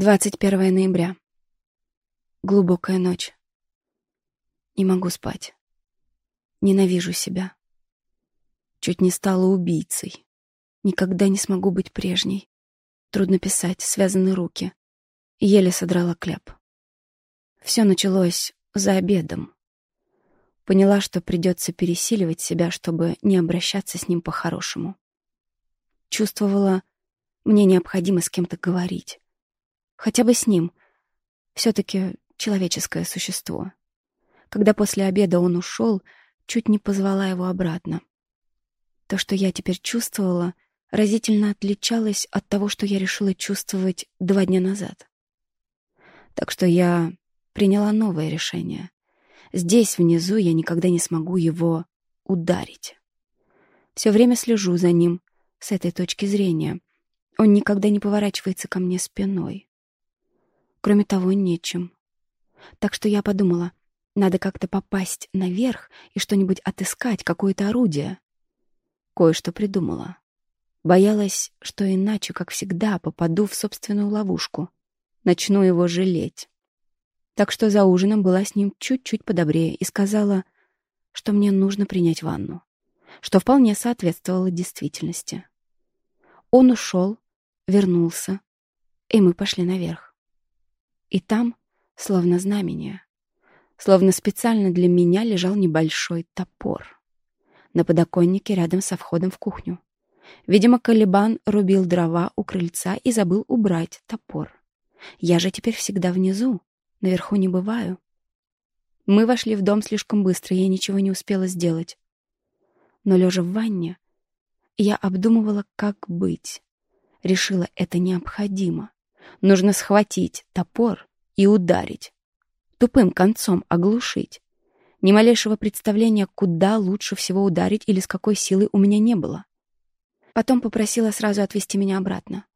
21 ноября. Глубокая ночь. Не могу спать. Ненавижу себя. Чуть не стала убийцей. Никогда не смогу быть прежней. Трудно писать, связаны руки. Еле содрала кляп. Все началось за обедом. Поняла, что придется пересиливать себя, чтобы не обращаться с ним по-хорошему. Чувствовала, мне необходимо с кем-то говорить. Хотя бы с ним. Все-таки человеческое существо. Когда после обеда он ушел, чуть не позвала его обратно. То, что я теперь чувствовала, разительно отличалось от того, что я решила чувствовать два дня назад. Так что я приняла новое решение. Здесь, внизу, я никогда не смогу его ударить. Все время слежу за ним с этой точки зрения. Он никогда не поворачивается ко мне спиной. Кроме того, нечем. Так что я подумала, надо как-то попасть наверх и что-нибудь отыскать, какое-то орудие. Кое-что придумала. Боялась, что иначе, как всегда, попаду в собственную ловушку. Начну его жалеть. Так что за ужином была с ним чуть-чуть подобрее и сказала, что мне нужно принять ванну, что вполне соответствовало действительности. Он ушел, вернулся, и мы пошли наверх. И там, словно знамение, словно специально для меня лежал небольшой топор. На подоконнике рядом со входом в кухню. Видимо, Калибан рубил дрова у крыльца и забыл убрать топор. Я же теперь всегда внизу, наверху не бываю. Мы вошли в дом слишком быстро, я ничего не успела сделать. Но, лежа в ванне, я обдумывала, как быть. Решила, это необходимо. Нужно схватить топор и ударить тупым концом оглушить. Ни малейшего представления, куда лучше всего ударить или с какой силой у меня не было. Потом попросила сразу отвезти меня обратно.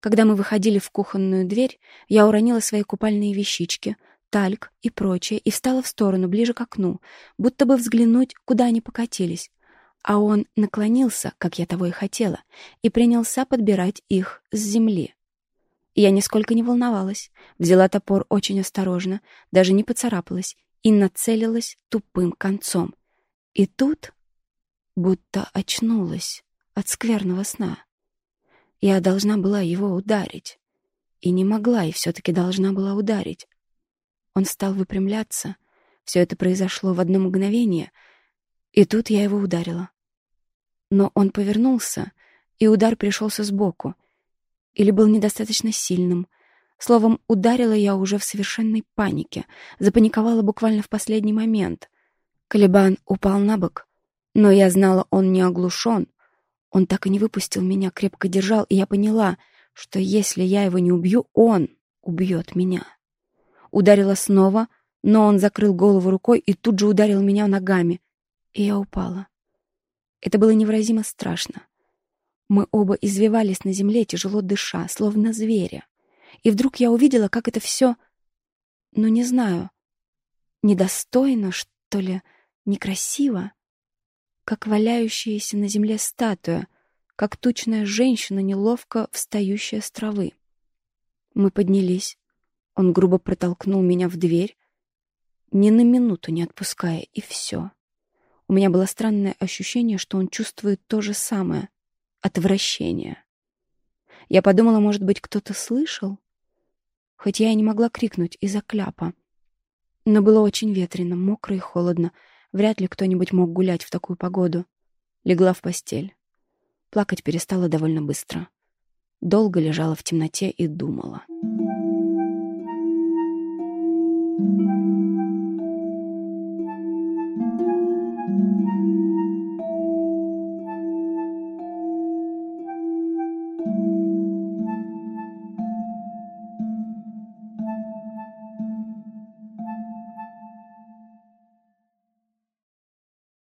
Когда мы выходили в кухонную дверь, я уронила свои купальные вещички, тальк и прочее, и встала в сторону, ближе к окну, будто бы взглянуть, куда они покатились. А он наклонился, как я того и хотела, и принялся подбирать их с земли. Я нисколько не волновалась. Взяла топор очень осторожно, даже не поцарапалась и нацелилась тупым концом. И тут будто очнулась от скверного сна. Я должна была его ударить. И не могла, и все-таки должна была ударить. Он стал выпрямляться. Все это произошло в одно мгновение. И тут я его ударила. Но он повернулся, и удар пришелся сбоку, или был недостаточно сильным. Словом, ударила я уже в совершенной панике, запаниковала буквально в последний момент. Калибан упал на бок, но я знала, он не оглушен. Он так и не выпустил меня, крепко держал, и я поняла, что если я его не убью, он убьет меня. Ударила снова, но он закрыл голову рукой и тут же ударил меня ногами, и я упала. Это было невыразимо страшно. Мы оба извивались на земле, тяжело дыша, словно звери. И вдруг я увидела, как это все, ну, не знаю, недостойно, что ли, некрасиво, как валяющаяся на земле статуя, как тучная женщина, неловко встающая с травы. Мы поднялись. Он грубо протолкнул меня в дверь, ни на минуту не отпуская, и все. У меня было странное ощущение, что он чувствует то же самое, отвращения. Я подумала, может быть, кто-то слышал? Хоть я и не могла крикнуть из-за кляпа. Но было очень ветрено, мокро и холодно. Вряд ли кто-нибудь мог гулять в такую погоду. Легла в постель. Плакать перестала довольно быстро. Долго лежала в темноте и думала.